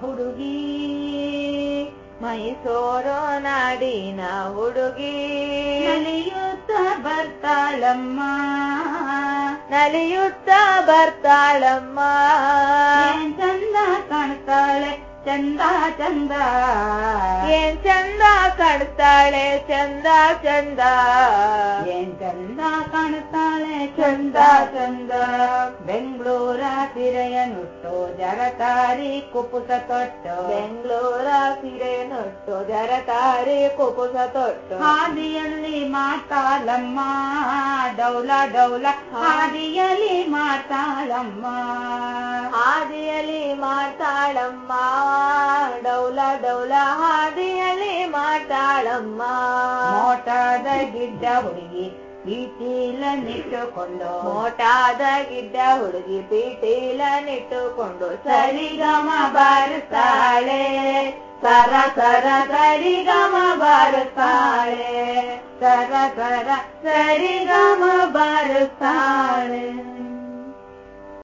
ಹುಡುಗಿ ಮೈಸೂರು ನಾಡಿನ ಹುಡುಗಿ. ನಲಿಯುತ್ತ ಬರ್ತಾಳಮ್ಮ. ನಲಿಯುತ್ತ ಬರ್ತಾಳಮ್ಮ. ಚಂದ ಕಾಣ್ತಾಳೆ ಚಂದ ಚಂದ. ಏನ್ ಚಂದ ಕಾಣ್ತಾಳೆ ಚಂದ ಚಂದ ಏನ್ ಚಂದ ಕಾಣ್ತಾಳೆ ಚಂದ ಚಂದ ಬೆಂಗಳೂರ ಸಿರೆಯ ನುಟ್ಟು ಜರತಾರಿ ಕುಪುಸ ತೊಟ್ಟು ಬೆಂಗಳೂರ ಸಿರೆಯ ನುಟ್ಟು ಜರತಾರಿ ಕುಪುಸ ತೊಟ್ಟು ಹಾದಿಯಲ್ಲಿ ಮಾತಾಳಮ್ಮ ಡೌಲ ಡೌಲ ಹಾದಿಯಲ್ಲಿ ಮಾತಾಳಮ್ಮ ಹಾದಿಯಲ್ಲಿ ಮಾತಾಳಮ್ಮ ಡೌಲ ಡೌಲ ಮಾತಾಳಮ್ಮ ಮೋಟಾದ ಗಿಡ್ಡ ಹುಡುಗಿ ಪೀಟೀಲ ನಿಟ್ಟುಕೊಂಡು ಮೋಟಾದ ಗಿಡ್ಡ ಹುಡುಗಿ ಪೀಟೀಲ ನಿಟ್ಟುಕೊಂಡು ಸರಿಗಮ ಬಾರುತ್ತಾಳೆ. ಸರ ಸರ ಸರಿಗಮ ಬಾರುತ್ತಾಳೆ. ಸರ ಸರ ಸರಿಗಮ ಬಾರುತ್ತಾಳೆ.